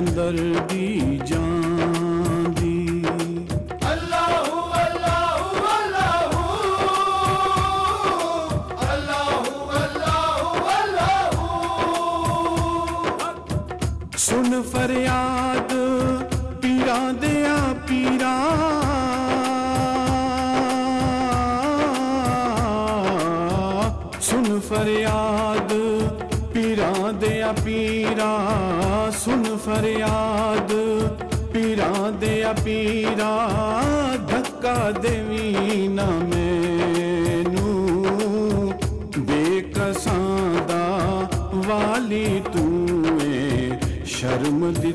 ہمدردی جان۔ فریاد پیرا دیا پیرا دھکا دیوی نہ مینو بے کساں دا والی تو شرم دی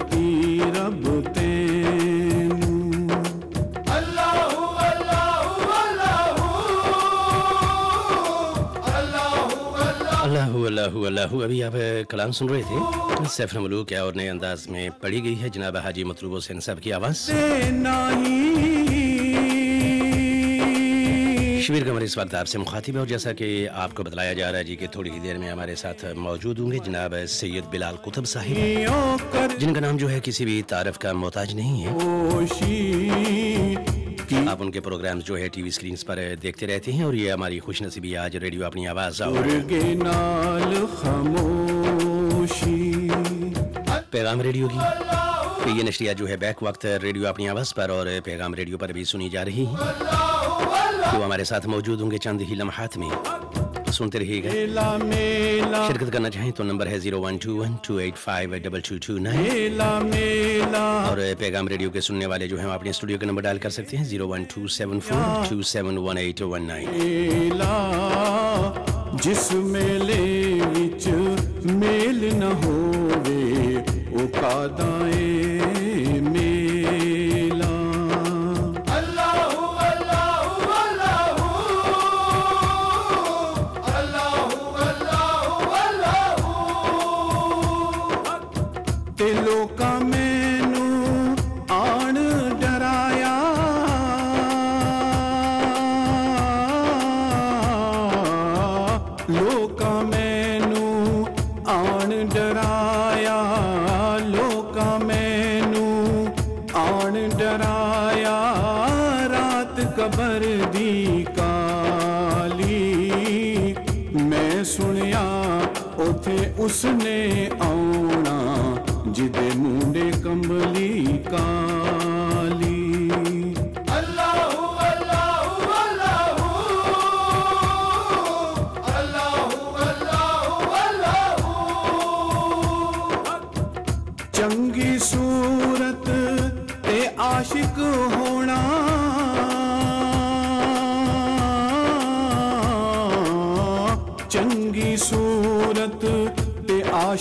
اللہ اللہ ابھی آپ کلام سن رہے تھے۔ سیفر ملوک اور نئے انداز میں پڑھی گئی ہے؟ جناب حاجی مطلوب حسین صاحب کی آواز۔ شبیر قمر، اس وقت آپ سے مخاطب ہے اور جیسا کہ آپ کو بتلایا جا رہا ہے جی کہ تھوڑی ہی دیر میں ہمارے ساتھ موجود ہوں گے جناب سید بلال قطب صاحب۔ جن کا نام جو ہے کسی بھی تعارف کا محتاج نہیں ہے۔ آپ ان کے پروگرامز جو ہے ٹی وی سکرینز پر دیکھتے رہتے ہیں اور یہ ہماری خوش نصیبی آج ریڈیو اپنی آواز خاموشی۔ پیغام ریڈیو کی۔ یہ نشریات جو ہے بیک وقت ریڈیو اپنی آواز پر اور پیغام ریڈیو پر بھی سنی جا رہی ہیں۔ تو ہمارے ساتھ موجود ہوں گے چند ہی لمحات میں۔ سنتے رہیے گا۔ شرکت کرنا چاہیں تو نمبر ہے zero one two one two eight five double two two nine. اور پیغام ریڈیو کے سننے والے جو ہیں اپنے اسٹوڈیو کا نمبر ڈائل کر سکتے ہیں، zero one two seven four two seven one eight one nine. جس میلے وچ میل نہ ہو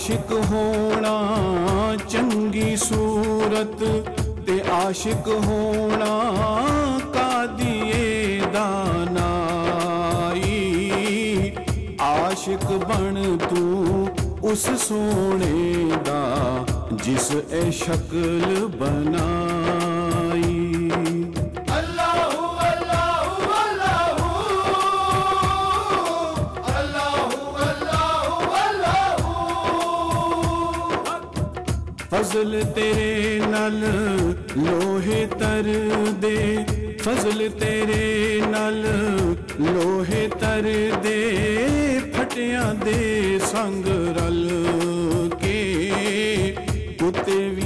عاشق ہونا چنگی صورت تے عاشق ہونا کادیے دانائی عاشق بن تو اس سونے دا جس اے شکل بنائی فضل تیرے نل لوہے تر دے۔ فضل تیرے نل لوہے تر دے۔ پھٹیاں دے سنگ رل کے۔ کتے بھی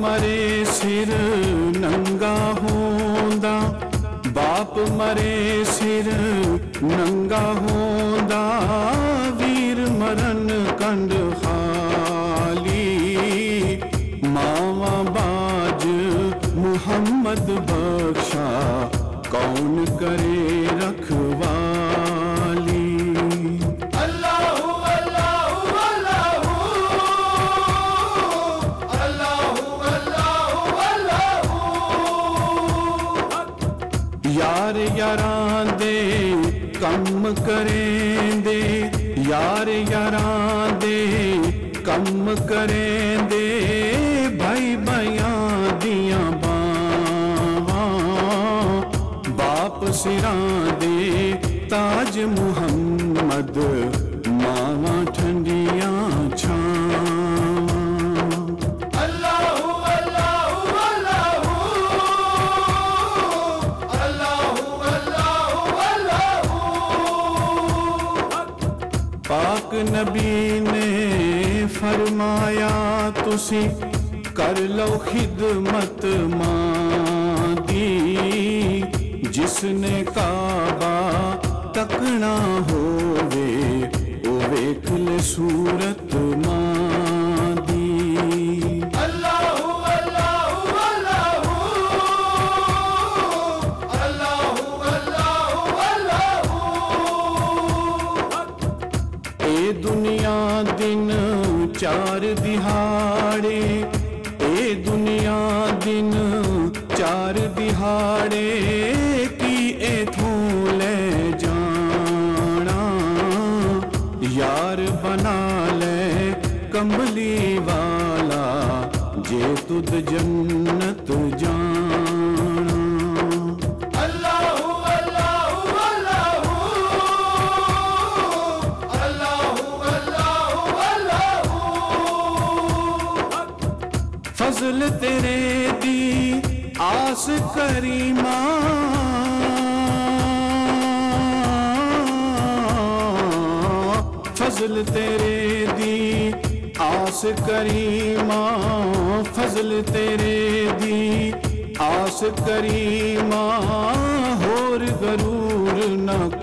مرے سر ننگا ہوندا باپ مرے سر ننگا ہوندا ویر مرن کنڈ خالی ماما باج محمد بخشا کون کرے ਯਾਰ ਯਾਰਾਂ ਦੇ ਕੰਮ ਕਰੇਂਦੇ ਯਾਰ ਯਾਰਾਂ ਦੇ ਕੰਮ ਕਰੇਂਦੇ ਭਾਈ ਭਾਈਆਂ ਦੀਆਂ ਬਾਵਾਂ ਬਾਪ ਸਿਰਾਂ ਦੇ نبی نے فرمایا، تسی کر لو خدمت ماں دی جس نے کعبہ تکنا ہوئے اوے ویکھ صورت ماں چار دہاڑے اے دنیا دن چار دہاڑے کی اتوں لے جانا یار بنا لے کمبلی والا جے تد جنت گل تیرے دی آس کریمہ۔ فضل تیرے دی آس کریمہ۔ فضل تیرے دی آس کریمہ۔ ہور غرور نہ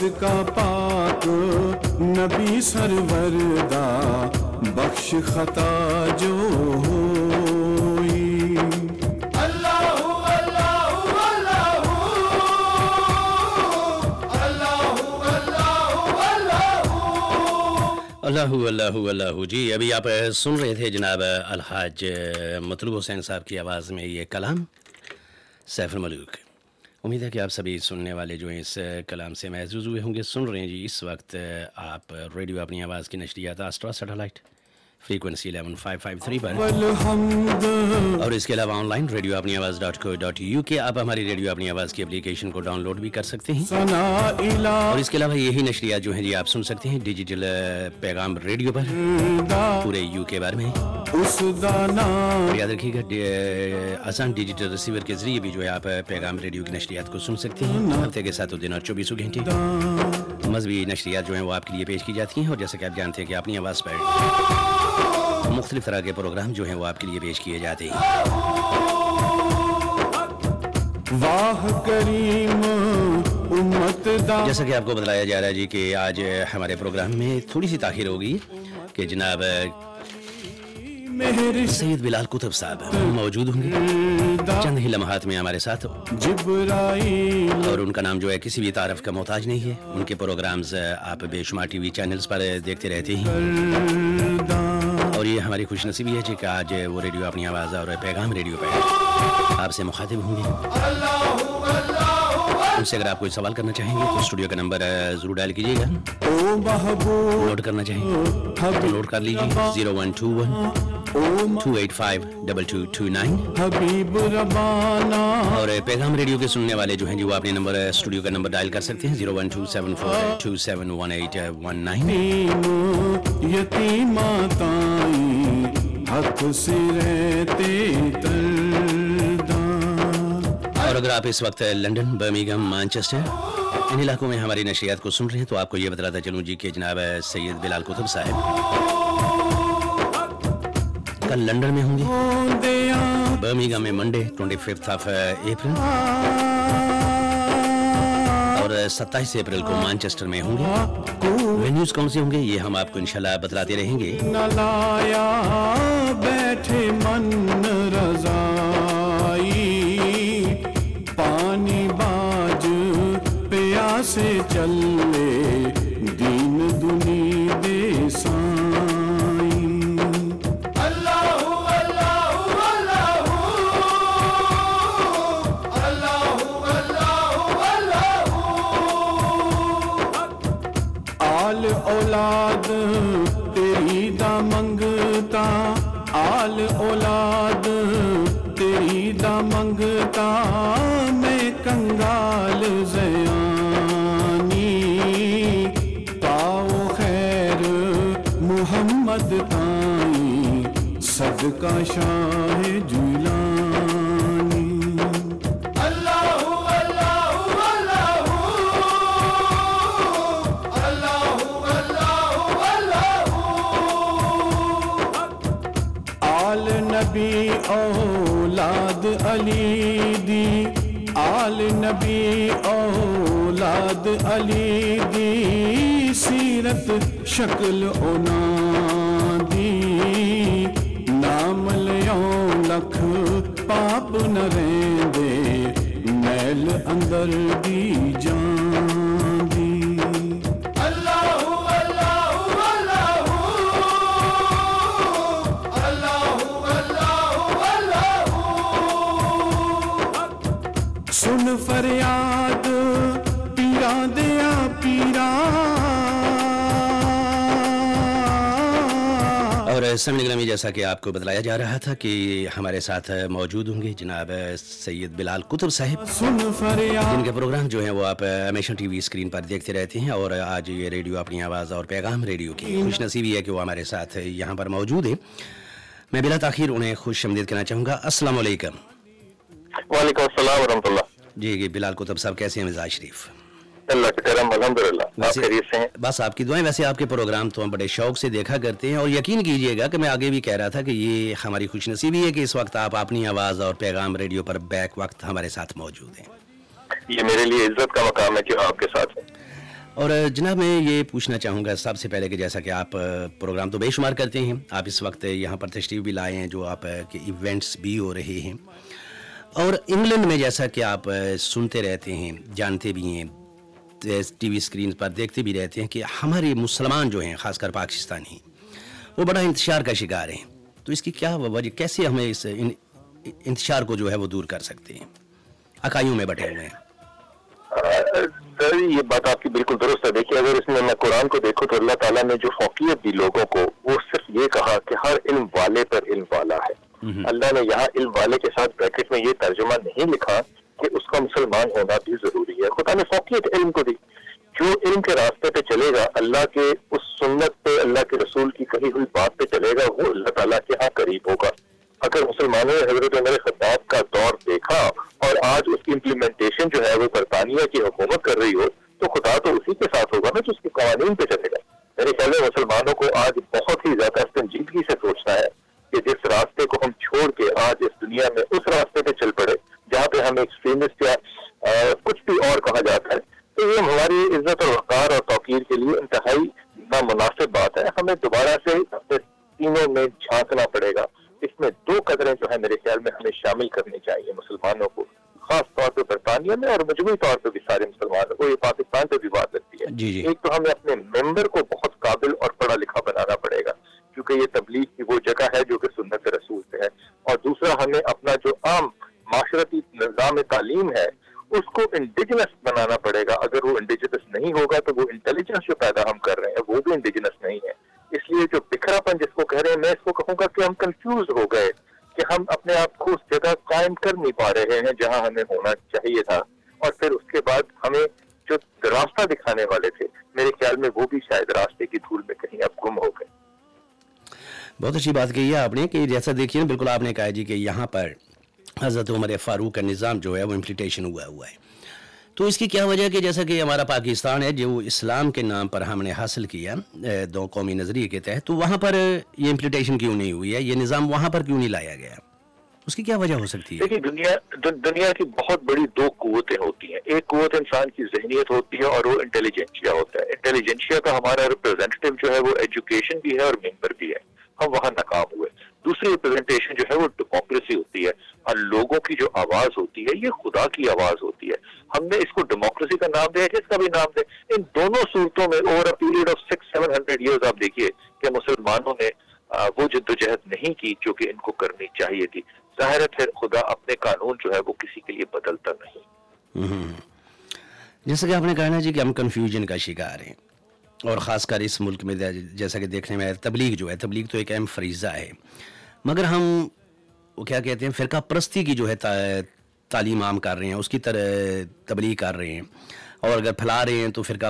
کا پاک، نبی سرور دا بخش خطا جو ہوئی۔ اللہ اللہ اللہ اللہ اللہ۔ جی ابھی آپ سن رہے تھے جناب الحاج مطلوب حسین صاحب کی آواز میں یہ کلام، سیف الملوک۔ امید ہے کہ آپ سبھی سننے والے جو ہیں اس کلام سے محظوظ ہوئے ہوں گے، سن رہے ہیں جی اس وقت آپ ریڈیو اپنی آواز کی نشریات آسٹرا سیٹلائٹ فریکوینسی 11553 پر اور اس کے علاوہ آن لائن ریڈیو اپنی آواز ڈاٹ کو ڈاٹ یو کے آپ ہماری ریڈیو اپنی آواز کی اپلیکیشن کو ڈاؤن لوڈ بھی کر سکتے ہیں اور اس کے علاوہ یہی نشریات جو ہیں جی آپ سن سکتے ہیں ڈیجیٹل پیغام ریڈیو پر پورے یو کے بارے میں یاد رکھیے گا آسان ڈیجیٹل ریسیور کے ذریعے بھی جو ہے آپ پیغام ریڈیو کی نشریات کو سن سکتے ہیں ہفتے کے ساتھ دن اور چوبیسوں گھنٹے مذہبی نشریات جو ہیں وہ آپ کے لیے پیش کی جاتی ہیں اور جیسا کہ آپ جانتے ہیں کہ اپنی آواز پر مختلف طرح کے پروگرام جو ہیں وہ آپ کے لیے پیش کیے جاتے ہیں۔ واہ امت دا جیسا کہ آپ کو بتلایا جا رہا ہے جی کہ آج ہمارے پروگرام میں تھوڑی سی تاخیر ہوگی کہ جناب سید بلال کتب صاحب موجود ہوں گے؟ چند ہی لمحات میں ہمارے ساتھ اور ان کا نام جو ہے کسی بھی تعارف کا محتاج نہیں ہے۔ ان کے پروگرامز آپ بے شمار ٹی وی چینلز پر دیکھتے رہتے ہیں۔ اور یہ ہماری خوش نصیبی ہے جی کہ آج وہ ریڈیو اپنی آواز اور پیغام ریڈیو پہ آپ سے مخاطب ہوں گے۔ مجھ سے اگر آپ کوئی سوال کرنا چاہیں گے تو اسٹوڈیو کا نمبر ضرور ڈائل کیجیے گا۔ نوٹ کرنا چاہیں گے نوٹ کر لیجیے۔ Zero one two one two eight five double two two nine اور پیغام ریڈیو کے سننے والے جو ہیں جی وہ اپنے نمبر اسٹوڈیو کا نمبر ڈائل کر سکتے ہیں۔ Zero one two seven four two seven one eight one nine حق سے رہتے تر اگر آپ اس وقت لنڈن برمنگم مانچسٹر۔ ان علاقوں میں ہماری نشریات کو سن رہے ہیں تو آپ کو یہ بتلاتا چلوں جی کہ جناب سید بلال قطب صاحب۔ کل لنڈن میں ہوں گے برمیگم میں Monday twenty fifth of April اور ستائیس اپریل کو مانچسٹر میں ہوں گے۔ وینیوز کون سے ہوں گے؟ یہ ہم آپ کو انشاءاللہ بتلاتے رہیں گے۔ سے چلے دین دنی دے اولاد رب کا شاہ جولانی۔ اللہ اللہ اللہ اللہ اللہ آل نبی اولاد علی دی۔ آل نبی اولاد علی دی۔ سیرت شکل اونا نہ رہندے میل اندر دی جان دی سن فریاد پیراں دیا پیراں سمن گرامی جیسا کہ آپ کو بتلایا جا رہا تھا کہ ہمارے ساتھ موجود ہوں گے جناب سید بلال قطب صاحب۔ جن کے پروگرام جو ہیں وہ آپ ہمیشہ ٹی وی اسکرین پر دیکھتے رہتے ہیں اور آج یہ ریڈیو اپنی آواز اور پیغام ریڈیو کی خوش نصیبی ہے کہ وہ ہمارے ساتھ یہاں پر موجود ہیں۔ میں بلا تاخیر انہیں خوش آمدید کہنا چاہوں گا۔ السلام علیکم۔ وعلیکم السلام ورحمۃ اللہ۔ جی جی بلال قطب صاحب کیسے ہیں مزاج شریف؟ اللہ کا کرم الحمد للہ بس آپ کی دعائیں ویسے آپ کے پروگرام تو ہم بڑے شوق سے دیکھا کرتے ہیں اور یقین کیجیے گا کہ میں آگے بھی کہہ رہا تھا کہ یہ ہماری خوش نصیبی ہے کہ اس وقت آپ اپنی آواز اور پیغام ریڈیو پر بیک وقت ہمارے ساتھ موجود ہیں۔ یہ میرے لیے عزت کا مقام ہے کہ آپ کے ساتھ ہیں۔ اور جناب میں یہ پوچھنا چاہوں گا سب سے پہلے کہ جیسا کہ آپ پروگرام تو بے شمار کرتے ہیں آپ اس وقت یہاں پر تشریف بھی لائے ہیں جو آپ کے ایونٹس بھی ہو رہے ہیں۔ اور انگلینڈ میں جیسا کہ آپ سنتے رہتے ہیں جانتے بھی ہیں ٹی وی اسکرین پر دیکھتے بھی رہتے ہیں کہ ہمارے مسلمان جو ہیں خاص کر پاکستانی وہ بڑا انتشار کا شکار ہیں۔ تو اس کی کیا وجہ کیسے ہمیں اس انتشار کو جو ہے وہ دور کر سکتے ہیں؟ اکائیوں میں بٹے ہوئے ہیں۔ یہ بات آپ کی بالکل درست ہے۔ دیکھیں اگر اس میں میں قرآن کو دیکھوں تو اللہ تعالیٰ نے جو فوقیت دی لوگوں کو وہ صرف یہ کہا کہ ہر علم والے پر علم والا ہے۔ اللہ نے یہاں علم والے کے ساتھ بریکٹ میں یہ ترجمہ نہیں لکھا کہ اس کا مسلمان ہونا بھی ضروری ہے۔ خدا نے فوقیت علم کو دی۔ جو علم کے راستے پہ چلے گا، اللہ کے اس سنت پہ، اللہ کے رسول کی کہی ہوئی بات پہ چلے گا، وہ اللہ تعالیٰ کے ہاں قریب ہوگا۔ اگر مسلمانوں نے حضرت عمر خطاب کا دور دیکھا اور آج اس کی امپلیمنٹیشن جو ہے وہ برطانیہ کی حکومت کر رہی ہو، تو خدا تو اسی کے ساتھ ہوگا نا جو اس کے قوانین پہ چلے گا۔ میرے خیال میں مسلمانوں کو آج بہت ہی زیادہ سنجیدگی سے سوچنا ہے کہ جس راستے کو ہم چھوڑ کے آج اس دنیا میں اس راستے پہ چل پڑے جہاں پہ ہم ایکسٹریمسٹ یا کچھ بھی اور کہا جاتا ہے تو یہ ہماری عزت اور وقار اور توقیر کے لیے انتہائی نامناسب بات ہے۔ ہمیں دوبارہ سے اپنے سینوں میں جھانکنا پڑے گا۔ اس میں دو قدریں جو ہے میرے خیال میں ہمیں شامل کرنی چاہیے مسلمانوں کو خاص طور پہ برطانیہ میں اور مجموعی طور پہ بھی سارے مسلمانوں کو یہ پاکستان پہ بھی بات لگتی ہے۔ جی جی۔ ایک تو ہمیں اپنے ممبر کو بہت قابل اور پڑھا لکھا بنانا پڑے گا کیونکہ یہ تبلیغ کی وہ جگہ ہے جو کہ سنت رسول سے ہے۔ اور دوسرا ہمیں اپنا جو عام معاشرتی نظام تعلیم ہے، اس کو انڈیجنس بنانا پڑے گا۔ اگر وہ انڈیجنس نہیں ہوگا تو وہ انٹیلیجنس جو پیدا ہم کر رہے ہیں، وہ بھی انڈیجنس نہیں ہے۔ اس لیے جو بکھرا پن جس کو کہہ رہے ہیں، میں اس کو کہوں گا کہ ہم کنفیوز ہو گئے، کہ ہم اپنے آپ کو اس جگہ قائم کر نہیں پا رہے ہیں جہاں ہمیں ہونا چاہیے تھا۔ اور پھر اس کے بعد ہمیں جو راستہ دکھانے والے تھے، میرے خیال میں وہ بھی شاید راستے کی دھول میں کہیں اب گم ہو گئے۔ بہت اچھی بات کہی ہے آپ نے کہ جیسا دیکھیے بالکل آپ نے کہا جی کہ یہاں پر حضرت عمر فاروق کا نظام جو ہے وہ امپلیٹیشن ہوا ہوا ہے۔ تو اس کی کیا وجہ کہ جیسا کہ ہمارا پاکستان ہے، جو اسلام کے نام پر ہم نے حاصل کیا دو قومی نظریے کے تحت، تو وہاں پر یہ امپلیٹیشن کیوں نہیں ہوئی ہے؟ یہ نظام وہاں پر کیوں نہیں لایا گیا؟ اس کی کیا وجہ ہو سکتی ہے؟ دنیا دنیا کی بہت بڑی دو قوتیں ہوتی ہیں۔ ایک قوت انسان کی ذہنیت ہوتی ہے اور وہ انٹیلیجنشیا ہوتا ہے۔ انٹیلیجنشیا کا ہمارا ریپرزینٹیو جو ہے وہ ایجوکیشن بھی ہے اور ممبر بھی ہے۔ ہم وہاں ناکام ہوئے۔ دوسری ریپرزنٹیشن جو ہے وہ ڈیموکریسی ہوتی ہے اور لوگوں کی جو آواز ہوتی ہے، یہ خدا کی آواز ہوتی ہے۔ ہم نے اس کو ڈیموکریسی کا نام دیا جس کا بھی نام دے ان دونوں صورتوں میں over a period of six seven hundred years آپ دیکھیے کہ مسلمانوں نے وہ جدوجہد نہیں کی جو کہ ان کو کرنی چاہیے تھی۔ ظاہر ہے پھر خدا اپنے قانون جو ہے وہ کسی کے لیے بدلتا نہیں۔ جیسا کہ آپ نے کہا نا جی کہ ہم کنفیوژن کا شکار ہیں۔ اور خاص کر اس ملک میں جیسا کہ دیکھنے میں آیا تبلیغ جو ہے، تبلیغ تو ایک اہم فریضہ ہے۔ مگر ہم وہ کیا کہتے ہیں، فرقہ پرستی کی جو ہے تعلیم عام کر رہے ہیں، اس کی طرح تبلیغ کر رہے ہیں۔ اور اگر پھیلا رہے ہیں تو فرقہ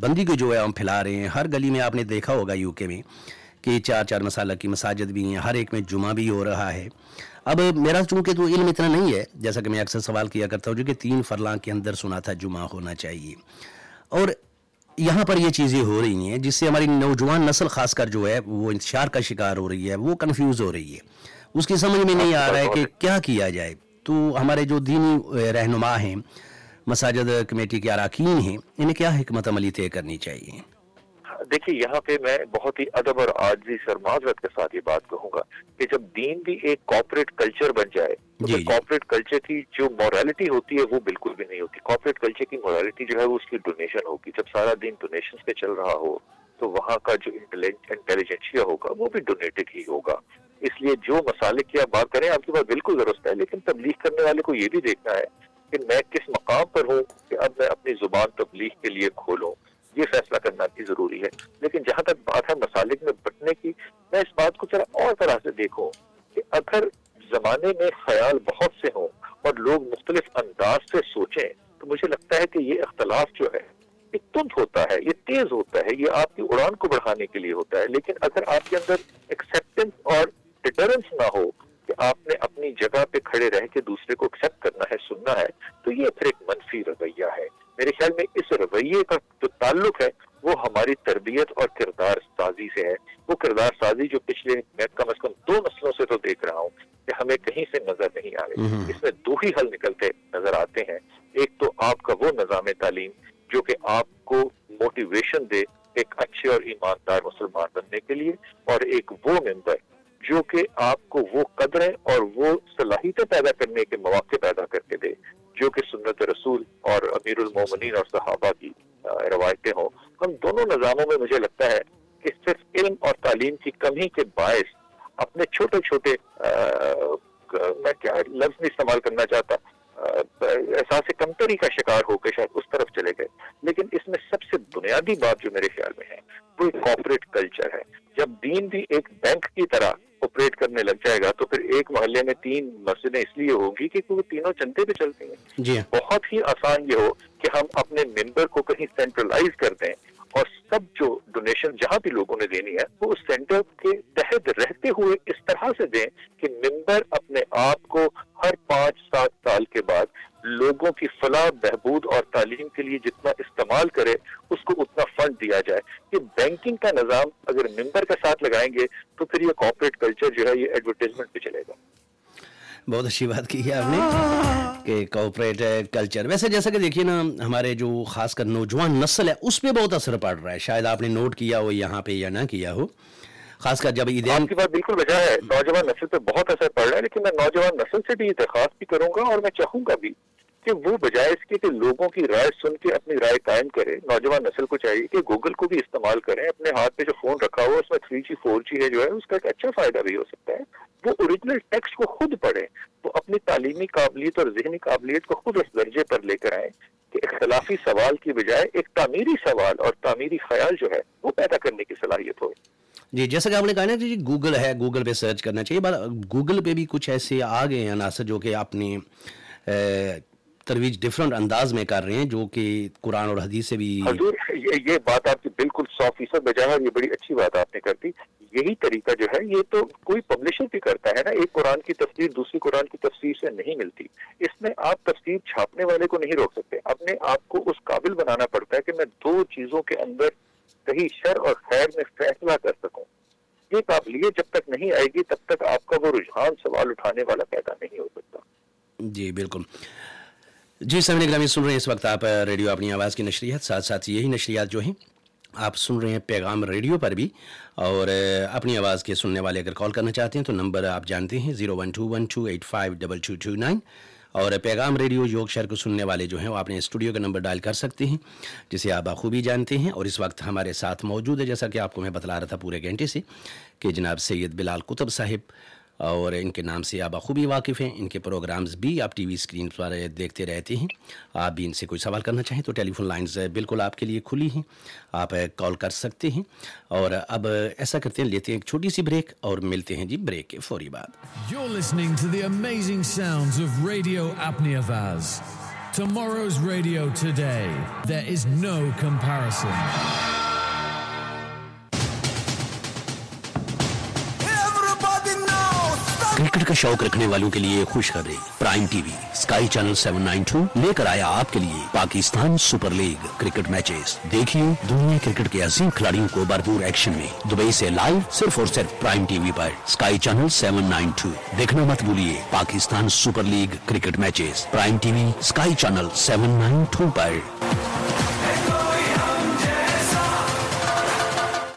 بندی کو جو ہے ہم پھیلا رہے ہیں۔ ہر گلی میں آپ نے دیکھا ہوگا یو کے میں کہ چار چار مسالہ کی مساجد بھی ہیں، ہر ایک میں جمعہ بھی ہو رہا ہے۔ اب میرا چونکہ تو علم اتنا نہیں ہے، جیسا کہ میں اکثر سوال کیا کرتا ہوں، جو کہ تین فرلاں کے اندر سنا تھا، جمعہ ہونا چاہیے۔ اور یہاں پر یہ چیزیں ہو رہی ہیں جس سے ہماری نوجوان نسل خاص کر جو ہے وہ انتشار کا شکار ہو رہی ہے، وہ کنفیوز ہو رہی ہے۔ اس کی سمجھ میں نہیں آ رہا ہے کہ کیا کیا جائے۔ تو ہمارے جو دینی رہنما ہیں، مساجد کمیٹی کے اراکین ہیں، انہیں کیا حکمت عملی طے کرنی چاہیے؟ دیکھیے یہاں پہ میں بہت ہی ادب اور آجزی سر معذرت کے ساتھ یہ بات کہوں گا کہ جب دین بھی ایک کارپوریٹ کلچر بن جائے تو کارپوریٹ جی، کلچر جی۔ کی جو موریلٹی ہوتی ہے وہ بالکل بھی نہیں ہوتی۔ کارپوریٹ کلچر کی موریلٹی جو ہے وہ اس کی ڈونیشن ہوگی۔ جب سارا دین ڈونیشن پہ چل رہا ہو تو وہاں کا جو انٹیلیجنشیا ہوگا وہ بھی ڈونیٹڈ ہی ہوگا۔ اس لیے جو مسالے کی آپ بات کریں آپ کی بات بالکل ضرورت ہے لیکن تبلیغ کرنے والے کو یہ بھی دیکھنا ہے کہ میں کس مقام پر ہوں کہ اب میں اپنی زبان تبلیغ کے لیے کھولوں۔ یہ فیصلہ کرنا بھی ضروری ہے۔ لیکن جہاں تک بات ہے مسالک میں بٹنے کی، میں اس بات کو ذرا اور طرح سے دیکھوں کہ اگر زمانے میں خیال بہت سے ہوں اور لوگ مختلف انداز سے سوچیں، تو مجھے لگتا ہے کہ یہ اختلاف جو ہے، یہ تند ہوتا ہے، یہ تیز ہوتا ہے، یہ آپ کی اڑان کو بڑھانے کے لیے ہوتا ہے۔ لیکن اگر آپ کے اندر ایکسیپٹنس اور ڈیٹرنس نہ ہو کہ آپ نے اپنی جگہ پہ کھڑے رہ کے دوسرے کو ایکسیپٹ کرنا ہے، سننا ہے، تو یہ پھر ایک منفی رویہ ہے۔ میرے خیال میں اس رویے کا تعلق ہے وہ ہماری تربیت اور کردار سازی سے ہے۔ وہ کردار سازی جو پچھلے میں کم از کم دو نسلوں سے تو دیکھ رہا ہوں کہ ہمیں کہیں سے نظر نہیں آ رہی۔ اس میں دو ہی حل نکلتے نظر آتے ہیں۔ ایک تو آپ کا وہ نظام تعلیم جو کہ آپ کو موٹیویشن دے ایک اچھے اور ایماندار مسلمان بننے کے لیے اور ایک وہ ممبر جو کہ آپ کو وہ قدریں اور وہ صلاحیتیں پیدا کرنے کے مواقع پیدا کر کے دے جو کہ سنت رسول اور امیر المومنین اور صحابہ کی روایتیں ہوں۔ ہم دونوں نظاموں میں مجھے لگتا ہے کہ صرف علم اور تعلیم کی کمی کے باعث اپنے چھوٹے چھوٹے میں کیا لفظ نہیں استعمال کرنا چاہتا احساس کمتری کا شکار ہو کے شاید اس طرف چلے گئے۔ لیکن اس میں سب سے بنیادی بات جو میرے خیال میں ہے، وہ ایک کارپوریٹ کلچر ہے۔ جب دین بھی ایک بینک کی طرح آپریٹ کرنے لگ جائے گا تو پھر ایک محلے میں تین مسجدیں اس لیے ہوں گی کہ وہ تینوں چندے پہ چلتے ہیں۔ جی بہت ہی آسان یہ ہو کہ ہم اپنے ممبر کو کہیں سینٹرلائز کر دیں اور سب جو ڈونیشن جہاں بھی لوگوں نے دینی ہے وہ اس سینٹر کے تحت رہتے ہوئے اس طرح سے دیں کہ ممبر اپنے آپ کو ہر پانچ سات سال کے بعد لوگوں کی فلاح بہبود اور تعلیم کے لیے جتنا استعمال کرے اس کو اتنا فنڈ دیا جائے۔ کہ بینکنگ کا نظام اگر ممبر کا ساتھ لگائیں گے تو پھر یہ کارپوریٹ کلچر جو ہے یہ ایڈورٹیزمنٹ پہ چلے گا۔ بہت اچھی بات کی ہے آپ نے کہ کوپریٹ کلچر ویسے جیسا کہ دیکھیے نا ہمارے جو خاص کر نوجوان نسل ہے اس پہ بہت اثر پڑ رہا ہے۔ شاید آپ نے نوٹ کیا ہو یہاں پہ یا نہ کیا ہو۔ خاص کر جب آپ کی بات بالکل وجہ ہے۔ نوجوان نسل پہ بہت اثر پڑ رہا ہے لیکن میں نوجوان نسل سے بھی درخواست بھی کروں گا اور میں چاہوں گا بھی۔ کہ وہ بجائے اس کے کہ لوگوں کی رائے سن کے اپنی رائے قائم کرے، نوجوان نسل کو چاہیے کہ گوگل کو بھی استعمال کریں، اپنے ہاتھ پہ جو فون رکھا ہوا اس میں تھری جی فور جی ہے جو ہے، اس کا ایک اچھا فائدہ بھی ہو سکتا ہے۔ وہ اوریجنل ٹیکسٹ کو خود پڑھیں، وہ اپنی تعلیمی قابلیت اور ذہنی قابلیت کو خود اس درجے پر لے کر آئیں کہ اختلافی سوال کی بجائے ایک تعمیری سوال اور تعمیری خیال جو ہے، وہ پیدا کرنے کی صلاحیت ہو۔ جی جیسا کہ آپ نے کہا نا جی گوگل ہے، گوگل پہ سرچ کرنا چاہیے گوگل پہ بھی کچھ ایسے آ گئے ہیں عناصر جو کہ آپ نے ترویج ڈفرنٹ انداز میں کر رہے ہیں جو کہ قرآن اور حدیث سے بھی حضور یہ بات آپ کی بالکل سو فیصد بجائے اور یہ بڑی اچھی بات آپ نے کر دی۔ یہی طریقہ جو ہے یہ تو کوئی پبلشر بھی کرتا ہے نا ایک قرآن کی تفسیر دوسری قرآن کی تفسیر سے نہیں ملتی۔ اس میں آپ تفسیر چھاپنے والے کو نہیں روک سکتے۔ اپنے آپ کو اس قابل بنانا پڑتا ہے کہ میں دو چیزوں کے اندر کہیں شر اور خیر میں فیصلہ کر سکوں۔ یہ قابلیت جب تک نہیں آئے گی تب تک آپ کا وہ رجحان سوال اٹھانے والا پیدا نہیں ہو سکتا۔ جی بالکل۔ جی سمین گرامی سن رہے ہیں۔ اس وقت آپ ریڈیو اپنی آواز کی نشریات ساتھ ساتھ یہی نشریات جو ہیں، آپ سن رہے ہیں پیغام ریڈیو پر بھی۔ اور اپنی آواز کے سننے والے اگر کال کرنا چاہتے ہیں تو نمبر آپ جانتے ہیں، zero one two one two eight five double two two nine. اور پیغام ریڈیو یوگ شہر کو سننے والے جو ہیں، وہ اپنے اسٹوڈیو کا نمبر ڈائل کر سکتے ہیں، جسے آپ بخوبی جانتے ہیں۔ اور اس وقت ہمارے ساتھ موجود ہے، جیسا کہ آپ کو میں بتلا رہا تھا پورے گھنٹے سے، کہ جناب سید بلال کتب صاحب اور ان کے نام سے آپ بخوبی واقف ہیں ان کے پروگرامز بھی آپ ٹی وی اسکرین پر دیکھتے رہتے ہیں آپ بھی ان سے کوئی سوال کرنا چاہیں تو ٹیلی فون لائنز بالکل آپ کے لیے کھلی ہیں آپ کال کر سکتے ہیں اور اب ایسا کرتے ہیں، لیتے ہیں ایک چھوٹی سی بریک اور ملتے ہیں جی بریک کے فوری بعد You're listening to the amazing sounds of Radio Apnea Vaz. Tomorrow's radio today. There is no comparison. Cricket کا شوق رکھنے والوں کے لیے خوشخبری prime TV sky channel seven nine two لے کر آیا آپ کے لیے Pakistan super league cricket matches. دیکھیے، دنیا کرکٹ کے عظیم کھلاڑیوں کو بھرپور ایکشن میں۔ دبئی سے لائیو صرف اور صرف پرائم ٹی وی پر۔ Sky channel seven nine two. دیکھنا مت بھولیے Pakistan super league cricket matches. Prime TV sky channel seven nine two پر۔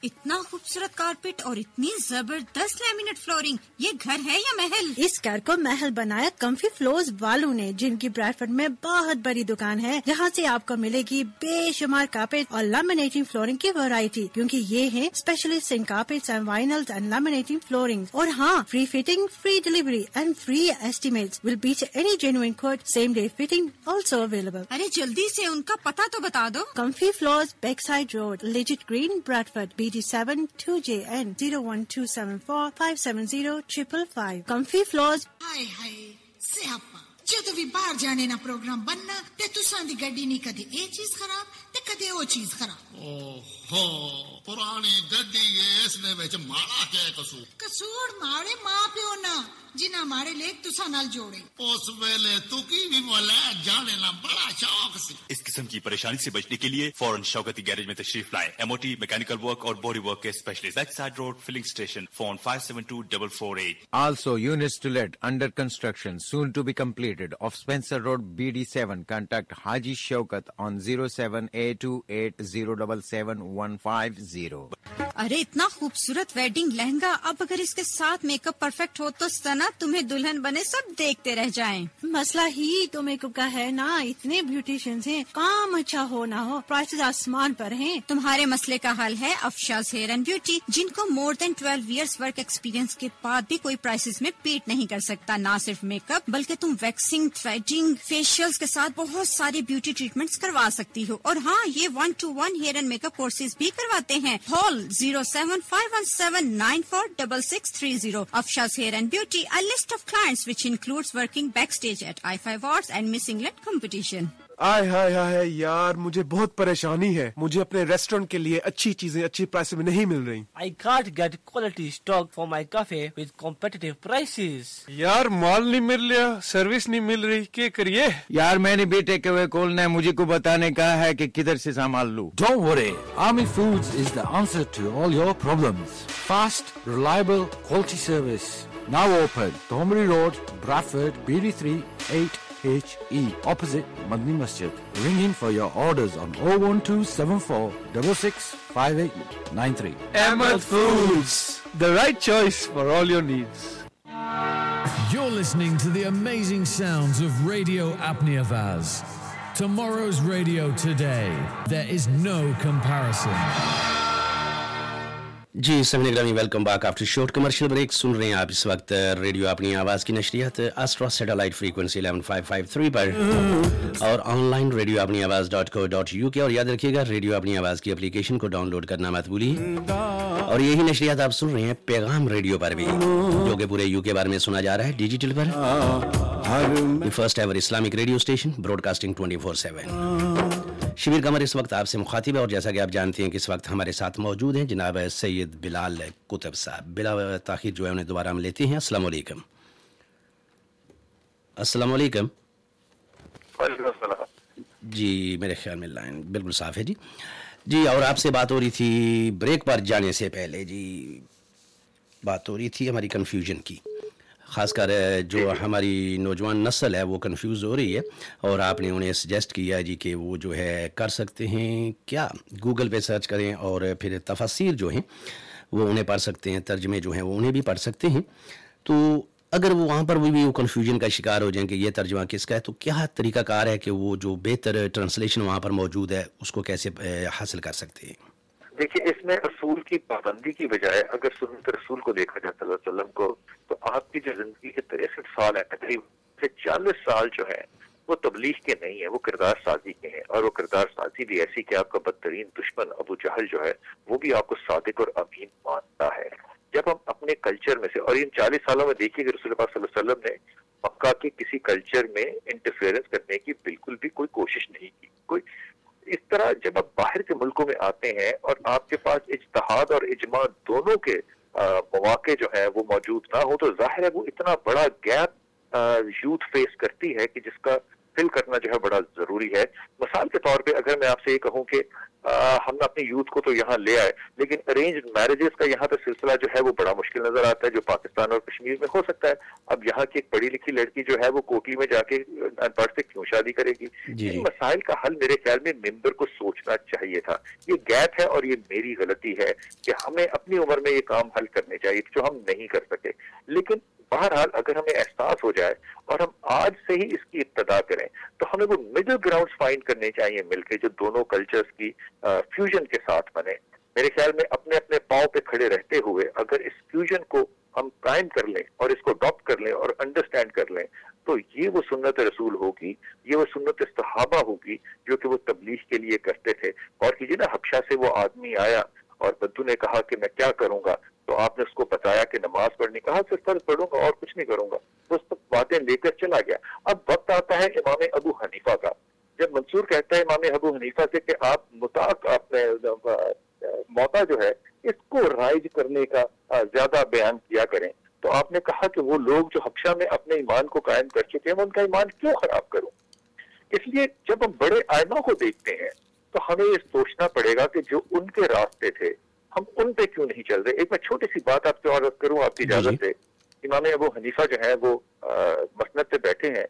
اتنا خوبصورت کارپیٹ اور اتنی زبردست لیمینٹ فلورنگ یہ گھر ہے یا محل؟ اس گھر کو محل بنایا کمفی فلوز والوں نے جن کی بریڈفرڈ میں بہت بڑی دکان ہے جہاں سے آپ کو ملے گی بے شمار کارپیٹ اور لیمینیٹنگ فلورنگ کی ویرائٹی کیونکہ یہ ہے specialist in carpet and vinyl and laminating flooring اور ہاں free fitting free delivery and free estimate will beat any genuine quote same day fitting also available ارے جلدی سے ان کا پتا تو بتا دو۔ Comfy two J N zero one two seven four five seven zero triple five comfy floors جدو بھی باہر جانے نا پروگرام بننا تے تساں دی گڈی نہیں کدی اے چیز خراب کدے او چیز خراب پرانی اس نے وچ قصور؟ قصور ماں پیو نا جوڑے۔ اس ویلے تو کی بھی مولا جانے نا بڑا شوق سی۔ اس قسم کی پریشانی سے بچنے کے لیے فورن شوکتی گیرج میں تشریف لائے ایم او ٹی ورک اور بوری ورک کے specialist back side road filling station phone 572448 also units to let under construction soon to be completed off Spencer road B D seven contact Haji Shaukat on 078 two eight zero double seven one five zero ارے اتنا خوبصورت wedding lehenga اب اگر اس کے ساتھ make up perfect ہو تو سنا تمہیں دلہن بنے سب دیکھتے رہ جائیں۔ مسئلہ ہی تو میک اپ کا ہے نا اتنے بیوٹیشین ہیں کام اچھا ہو نہ ہو پرائسز آسمان پر ہیں۔ تمہارے مسئلے کا حل ہے افشاز ہیئر اینڈ بیوٹی جن کو more than twelve years work experience کے بعد بھی کوئی پرائسز میں پیٹ نہیں کر سکتا نہ صرف میک اپ بلکہ تم ویکسنگ تھریڈنگ فیشیل کے ساتھ بہت ساری بیوٹی ٹریٹمنٹس کروا سکتی ہو۔ اور ہاں ہاں یہ one two one hair and make up courses بھی کرواتے ہیں۔ Hall zero seven five one seven nine four double six three zero افشاز hair and beauty list of clients which includes working backstage at I five arts and miss late competition آئے ہائے ہائے یار مجھے بہت پریشانی ہے۔ مجھے اپنے ریسٹورینٹ کے لیے اچھی چیزیں اچھی پرائس میں نہیں مل رہی۔ I can't get quality stock for my cafe with competitive prices. یار مال نہیں مل رہا سروس نہیں مل رہی کیا کریے؟ یار میں نے بھی ٹیک اوے کھولنا ہے مجھے کو بتانے کا ہے کہ کدھر سے سامان لوں۔ Don't worry, Army Foods is the answer to all your problems. Fast, reliable, quality service. Now open, Thomri Road, Bradford, BD3 8HE, opposite Madni Masjid. Ring in for your orders on 01274 665893. Ahmed Foods the right choice for all your needs You're listening to the amazing sounds of Radio Apnea Vaz. Tomorrow's radio today. There is no comparison. جی سمجھ گرامی welcome back after short commercial break سن رہے ہیں آپ اس وقت radio اپنی آواز کی نشریات آسٹرا سیٹلائٹ فریکوینسی 11553 پر۔ اور آن لائن ریڈیو اپنی آواز ڈاٹ کو ڈاٹ یو کے اور یاد رکھیے گا، ریڈیو اپنی آواز کی اپلیکیشن کو ڈاؤن لوڈ کرنا مت بھولیے۔ اور یہی نشریات آپ سن رہے ہیں پیغام ریڈیو پر بھی، جو کہ پورے یو کے بارے میں سنا جا رہا ہے ڈیجیٹل پر۔ First ever Islamic radio station broadcasting twenty four seven Shabbir Qamar اس وقت آپ سے مخاطب ہے اور جیسا کہ آپ جانتے ہیں کہ اس وقت ہمارے ساتھ موجود ہیں جناب سید بلال کتب صاحب۔ بلا تاخیر جو ہے انہیں دوبارہ ہم لیتے ہیں۔ السلام علیکم۔ السلام علیکم۔ جی میرے خیال میں لائن بالکل صاف ہے۔ جی جی اور آپ سے بات ہو رہی تھی بریک پر جانے سے پہلے۔ جی بات ہو رہی تھی ہماری کنفیوژن کی۔ خاص کر جو ہماری نوجوان نسل ہے وہ کنفیوز ہو رہی ہے اور آپ نے انہیں سجیسٹ کیا جی کہ وہ جو ہے کر سکتے ہیں۔ کیا گوگل پہ سرچ کریں اور پھر تفاصیر جو ہیں وہ انہیں پڑھ سکتے ہیں ترجمے جو ہیں وہ انہیں بھی پڑھ سکتے ہیں۔ تو اگر وہ وہاں پر بھی وہ کنفیوژن کا شکار ہو جائیں کہ یہ ترجمہ کس کا ہے تو کیا طریقہ کار ہے کہ وہ جو بہتر ٹرانسلیشن وہاں پر موجود ہے اس کو کیسے حاصل کر سکتے ہیں؟ دیکھیے، اس میں رسول کی پابندی کی بجائے اگر سنت رسول کو دیکھا جائے صلی اللہ علیہ وسلم کو، تو آپ کی جو زندگی کے تریسٹھ سال ہے تقریباً سے چالیس سال جو ہے وہ تبلیغ کے نہیں ہے وہ کردار سازی کے ہیں۔ اور وہ کردار سازی بھی ایسی کہ آپ کا بدترین دشمن ابو جہل جو ہے، وہ بھی آپ کو صادق اور امین مانتا ہے۔ جب ہم اپنے کلچر میں سے، اور ان چالیس سالوں میں دیکھیے کہ رسول اللہ صلی اللہ علیہ وسلم نے مکہ کے کسی کلچر میں انٹرفیئرنس کرنے کی بالکل بھی کوئی کوشش نہیں کی، کوئی اس طرح جب آپ باہر کے ملکوں میں آتے ہیں اور آپ کے پاس اجتہاد اور اجماع دونوں کے مواقع جو ہیں وہ موجود نہ ہو تو ظاہر ہے وہ اتنا بڑا گیپ یوتھ فیس کرتی ہے کہ جس کا فل کرنا جو ہے بڑا ضروری ہے۔ مثال کے طور پہ اگر میں آپ سے یہ کہوں کہ ہم اپنی یوتھ کو تو یہاں لے آئے لیکن ارینج میرجز کا یہاں پہ سلسلہ جو ہے وہ بڑا مشکل نظر آتا ہے جو پاکستان اور کشمیر میں ہو سکتا ہے۔ اب یہاں کی ایک پڑھی لکھی لڑکی جو ہے وہ کوٹلی میں جا کے ان پڑھ سے کیوں شادی کرے گی؟ جی ان مسائل کا حل میرے خیال میں ممبر کو سوچنا چاہیے تھا۔ یہ گیپ ہے اور یہ میری غلطی ہے کہ ہمیں اپنی عمر میں یہ کام حل کرنے چاہیے جو ہم نہیں کر سکے۔ لیکن بہرحال اگر ہمیں احساس ہو جائے اور ہم آج سے ہی اس کی ابتدا کریں تو ہمیں وہ مڈل گراؤنڈ فائنڈ کرنے چاہیے مل کے جو دونوں کلچرز کی فیوژن کے ساتھ بنے۔ میرے خیال میں اپنے اپنے پاؤں پہ کھڑے رہتے ہوئے اگر اس فیوژن کو ہم قائم کر لیں اور اس کو اڈاپٹ کر لیں اور انڈرسٹینڈ کر لیں، تو یہ وہ سنت رسول ہوگی، یہ وہ سنت صحابہ ہوگی جو کہ وہ تبلیغ کے لیے کرتے تھے۔ اور کیجیے نا، حبشہ سے وہ آدمی آیا اور بدو نے کہا کہ میں کیا کروں گا؟ تو آپ نے اس کو بتایا کہ نماز پڑھنی، کہا صرف فرض پڑھوں گا اور کچھ نہیں کروں گا۔ وہ سب باتیں لے کر چلا گیا۔ اب وقت آتا ہے امام ابو حنیفہ کا۔ جب منصور کہتا ہے امام ابو حنیفہ سے کہ آپ متاق اپنے موتا جو ہے اس کو رائج کرنے کا زیادہ بیان کیا کریں۔ تو آپ نے کہا کہ وہ لوگ جو حبشہ میں اپنے ایمان کو قائم کر چکے ہیں میں ان کا ایمان کیوں خراب کروں؟ اس لیے جب ہم بڑے آئمہ کو دیکھتے ہیں تو ہمیں یہ سوچنا پڑے گا کہ جو ان کے راستے تھے ہم ان پہ کیوں نہیں چل رہے؟ ایک میں چھوٹی سی بات آپ سے اور کروں آپ کی اجازت سے امام ابو حنیفہ جو ہے وہ آ، مسند پہ بیٹھے ہیں۔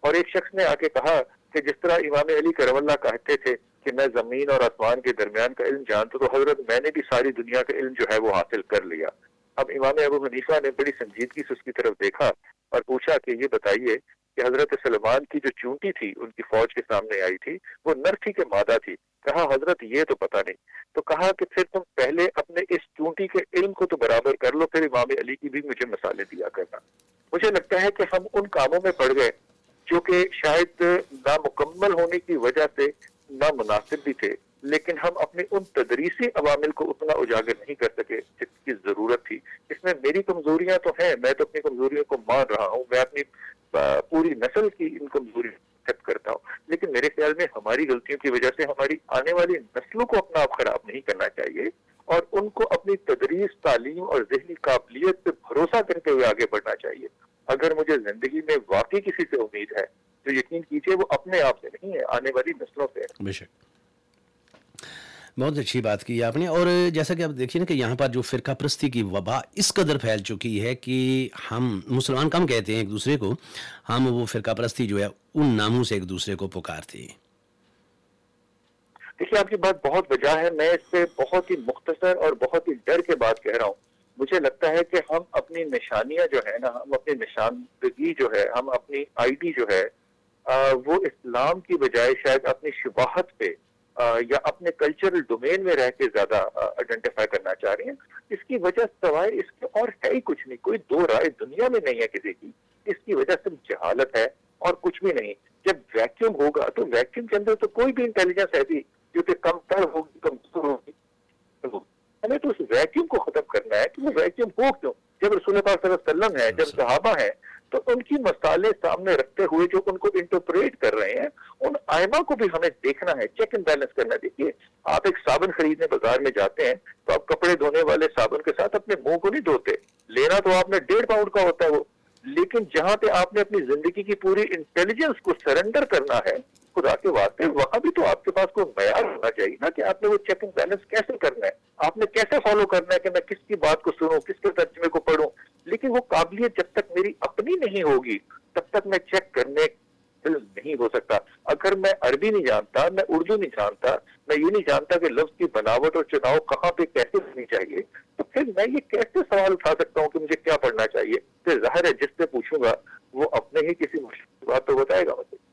اور ایک شخص نے آ کے کہا کہ جس طرح امام علی کرم اللہ کہتے تھے کہ میں زمین اور آسمان کے درمیان کا علم جانتا تو حضرت میں نے بھی ساری دنیا کا علم جو ہے وہ حاصل کر لیا۔ اب امام ابو حنیفہ نے بڑی سنجیدگی سے اس کی طرف دیکھا اور پوچھا کہ یہ بتائیے کہ حضرت سلمان کی جو چونٹی تھی، ان کی فوج کے سامنے آئی تھی، وہ نر تھی کہ مادہ تھی؟ کہا، حضرت یہ تو پتہ نہیں۔ تو کہا کہ پھر تم پہلے اپنے اس چونٹی کے علم کو تو برابر کر لو، پھر امام علی کی بھی مجھے مسالے دیا کرنا۔ مجھے لگتا ہے کہ ہم ان کاموں میں پڑ گئے۔ جو کہ شاید نامکمل ہونے کی وجہ سے نامناسب بھی تھے، لیکن ہم اپنے ان تدریسی عوامل کو اتنا اجاگر نہیں کر سکے جس کی ضرورت تھی۔ اس میں میری کمزوریاں تو ہیں، میں تو اپنی کمزوریوں کو مان رہا ہوں، میں اپنی پوری نسل کی ان کمزوریوں کو کرتا ہوں۔ لیکن میرے خیال میں ہماری غلطیوں کی وجہ سے ہماری آنے والی نسلوں کو اپنا آپ خراب نہیں کرنا چاہیے۔ اور ان کو اپنی تدریس، تعلیم اور ذہنی قابلیت پہ بھروسہ کرتے ہوئے آگے بڑھنا چاہیے۔ اگر مجھے زندگی میں واقعی کسی سے امید ہے، تو یقین کیجیے وہ اپنے آپ سے نہیں ہے، آنے والی نسلوں سے ہے۔ بے شک۔ بہت اچھی بات کی آپ نے۔ اور جیسا کہ آپ دیکھیے نا کہ یہاں پر جو فرقہ پرستی کی وبا اس قدر پھیل چکی ہے کہ ہم مسلمان کم کہتے ہیں ایک دوسرے کو، ہم وہ فرقہ پرستی جو ہے ان ناموں سے ایک دوسرے کو پکارتے ہیں۔ دیکھیے آپ کی بات بہت وجہ ہے میں اس پہ بہت ہی مختصر اور بہت ہی ڈر کے بات کہہ رہا ہوں۔ مجھے لگتا ہے کہ ہم اپنی نشانیاں جو ہے نا ہم اپنی نشاندگی جو ہے ہم اپنی آئی ڈی جو ہے آ، وہ اسلام کی بجائے شاید اپنی شباہت پہ آ، یا اپنے کلچرل ڈومین میں رہ کے زیادہ آئیڈینٹیفائی کرنا چاہ رہے ہیں۔ اس کی وجہ سوائے اس کے اور ہے ہی کچھ نہیں۔ کوئی دو رائے دنیا میں نہیں ہے کسی کی۔ اس کی وجہ صرف جہالت ہے اور کچھ بھی نہیں۔ جب ویکیوم ہوگا تو ویکیوم کے اندر تو کوئی بھی انٹیلیجنس ایسی جو کہ کم تر ہوگی کمزور ہوگی۔ ہمیں تو اس ویکیوم کو ختم کرنا ہے۔ کہ وہ ویکیوم ہو کیوں؟ جب رسول پاک صلی اللہ علیہ وسلم ہے جب صحابہ ہیں تو ان کی مسالے سامنے رکھتے ہوئے جو ان کو انٹرپریٹ کر رہے ہیں ان آئمہ کو بھی ہمیں دیکھنا ہے چیک اینڈ بیلنس کرنا دیکھیے آپ ایک صابن خریدنے بازار میں جاتے ہیں تو آپ کپڑے دھونے والے صابن کے ساتھ اپنے منہ کو نہیں دھوتے۔ لینا تو آپ نے ڈیڑھ پاؤنڈ کا ہوتا ہے وہ۔ لیکن جہاں پہ آپ نے اپنی زندگی کی پوری انٹیلیجنس کو سرنڈر کرنا ہے خدا کے واسطے، وہاں بھی تو آپ کے پاس کوئی معیار ہونا چاہیے نا کہ آپ نے وہ چیک اینڈ بیلنس کیسے کرنا ہے؟ آپ نے کیسے فالو کرنا ہے کہ میں کس کی بات کو سنوں، کس کے ترجمے کو پڑھوں؟ لیکن وہ قابلیت جب تک میری اپنی نہیں ہوگی، تب تک میں چیک کرنے نہیں ہو سکتا۔ اگر میں عربی نہیں جانتا، میں اردو نہیں جانتا، میں یہ نہیں جانتا کہ لفظ کی بناوٹ اور چناؤ کہاں پہ کیسے ہونی چاہیے، تو پھر میں یہ کیسے سوال اٹھا سکتا ہوں کہ مجھے کیا پڑھنا چاہیے؟ پھر ظاہر ہے جس سے پوچھوں گا، وہ اپنے ہی کسی مشکل بات تو بتائے گا مجھے۔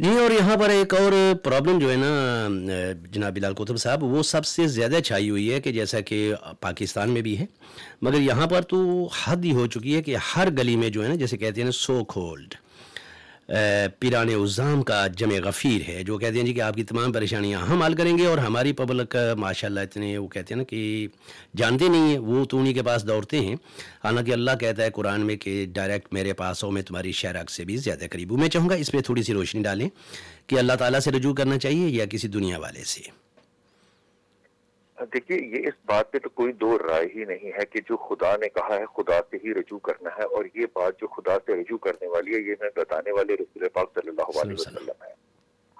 جی اور یہاں پر ایک اور پرابلم جو ہے نا جناب بلال کوتب صاحب، وہ سب سے زیادہ چھائی ہوئی ہے کہ جیسا کہ پاکستان میں بھی ہے، مگر یہاں پر تو حد ہی ہو چکی ہے کہ ہر گلی میں جو ہے نا، جیسے کہتے ہیں نا، سو کھولڈ۔ پیران ازام کا جمع غفیر ہے، جو کہتے ہیں جی کہ آپ کی تمام پریشانیاں ہم حل کریں گے اور ہماری پبلک ماشاء اللہ اتنے وہ کہتے ہیں نا کہ جانتے نہیں ہیں، وہ تو انہیں کے پاس دوڑتے ہیں۔ حالانکہ اللہ کہتا ہے قرآن میں کہ ڈائریکٹ میرے پاس ہو میں تمہاری شہرک سے بھی زیادہ قریب ہوں۔ میں چاہوں گا اس پہ تھوڑی سی روشنی ڈالیں کہ اللہ تعالیٰ سے رجوع کرنا چاہیے یا کسی دنیا والے سے۔ دیکھیے یہ اس بات پہ تو کوئی دو رائے ہی نہیں ہے کہ جو خدا نے کہا ہے خدا سے ہی رجوع کرنا ہے اور یہ بات جو خدا سے رجوع کرنے والی ہے یہ میں بتانے والے رسول پاک صلی اللہ علیہ وسلم ہے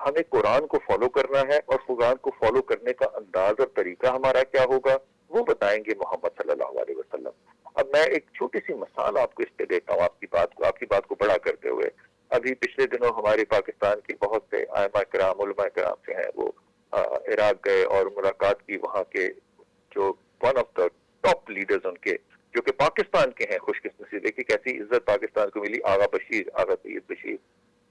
ہمیں قرآن کو فالو کرنا ہے اور قرآن کو فالو کرنے کا انداز اور طریقہ ہمارا کیا ہوگا وہ بتائیں گے محمد صلی اللہ علیہ وسلم۔ اب میں ایک چھوٹی سی مثال آپ کو اس پہ دیتا ہوں آپ کی بات کو آپ کی بات کو بڑا کرتے ہوئے۔ ابھی پچھلے دنوں ہمارے پاکستان کے بہت سے آئمہ کرام علماء کرام سے ہیں وہ۔ عراق گئے اور ملاقات کی وہاں کے جو one of the top leaders ان کے، جو کہ پاکستان کے ہیں، خوش قسمت سے دیکھیں کیسی عزت پاکستان کو ملی، آغا بشیر، آغا سید بشیر۔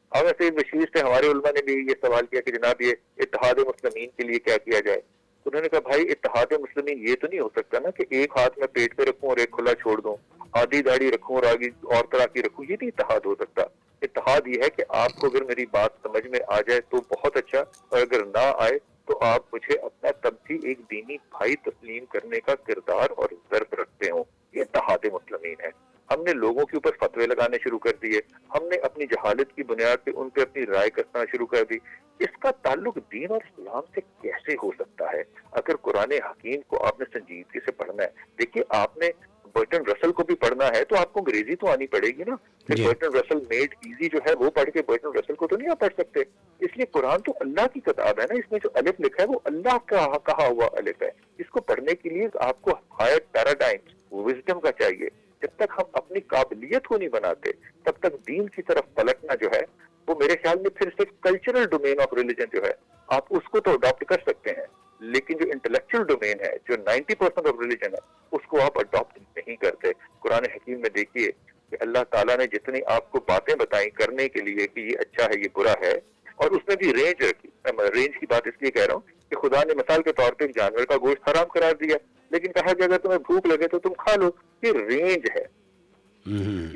آغا سید بشیر سے ہمارے علماء نے بھی یہ سوال کیا کہ جناب یہ اتحاد مسلمین کے لیے کیا کیا جائے؟ انہوں نے کہا، بھائی، اتحاد مسلمین یہ تو نہیں ہو سکتا نا کہ ایک ہاتھ میں پیٹ پہ رکھوں اور ایک کھلا چھوڑ دوں، آدھی داڑھی رکھوں اور آگے اور طرح کی رکھوں۔ یہ نہیں اتحاد ہو سکتا۔ اتحاد یہ ہے کہ آپ کو اگر میری بات سمجھ میں آ جائے تو بہت اچھا اور اگر نہ آئے تو آپ مجھے اپنا تب بھی ایک دینی بھائی تسلیم کرنے کا کردار اور ضرب رکھتے ہوں۔ یہ تحاد مسلمین ہے۔ ہم نے لوگوں کے اوپر فتوے لگانے شروع کر دیے۔ ہم نے اپنی جہالت کی بنیاد پہ ان پہ اپنی رائے کرنا شروع کر دی۔ اس کا تعلق دین اور اسلام سے کیسے ہو سکتا ہے؟ اگر قرآن حکیم کو آپ نے سنجیدگی سے پڑھنا ہے، دیکھیے آپ نے برٹن رسل کو بھی پڑھنا ہے تو آپ کو انگریزی تو آنی پڑے گی نا۔ پھر برٹن رسل میڈ ایزی جو ہے وہ پڑھ کے برٹن رسل کو تو نہیں آپ پڑھ سکتے۔ اس لیے قرآن تو اللہ کی کتاب ہے نا۔ اس میں جو الف لکھا ہے وہ اللہ کا کہا ہوا الف ہے۔ اس کو پڑھنے کے لیے آپ کو ہائر پیراڈائم وزڈم کا چاہیے۔ جب تک ہم اپنی قابلیت کو نہیں بناتے تب تک دین کی طرف پلٹنا جو ہے وہ میرے خیال میں پھر صرف کلچرل ڈومین آف ریلیجن جو ہے آپ اس کو تو اڈاپٹ کر سکتے ہیں۔ لیکن جو انٹلیکچل ڈومین ہے جو نائنٹی پرسینٹ آف ریلیجن ہے اس کو آپ اڈاپٹ نہیں کرتے۔ قرآن حکیم میں دیکھیے کہ اللہ تعالیٰ نے جتنی آپ کو باتیں بتائیں کرنے کے لیے کہ یہ اچھا ہے یہ برا ہے اور اس میں بھی رینج رکھی۔ مطلب رینج کی بات اس لیے کہہ رہا ہوں کہ خدا نے مثال کے طور پہ ایک جانور کا گوشت حرام قرار دیا لیکن کہا کہ اگر تمہیں بھوک لگے تو تم کھا لو۔ یہ رینج ہے۔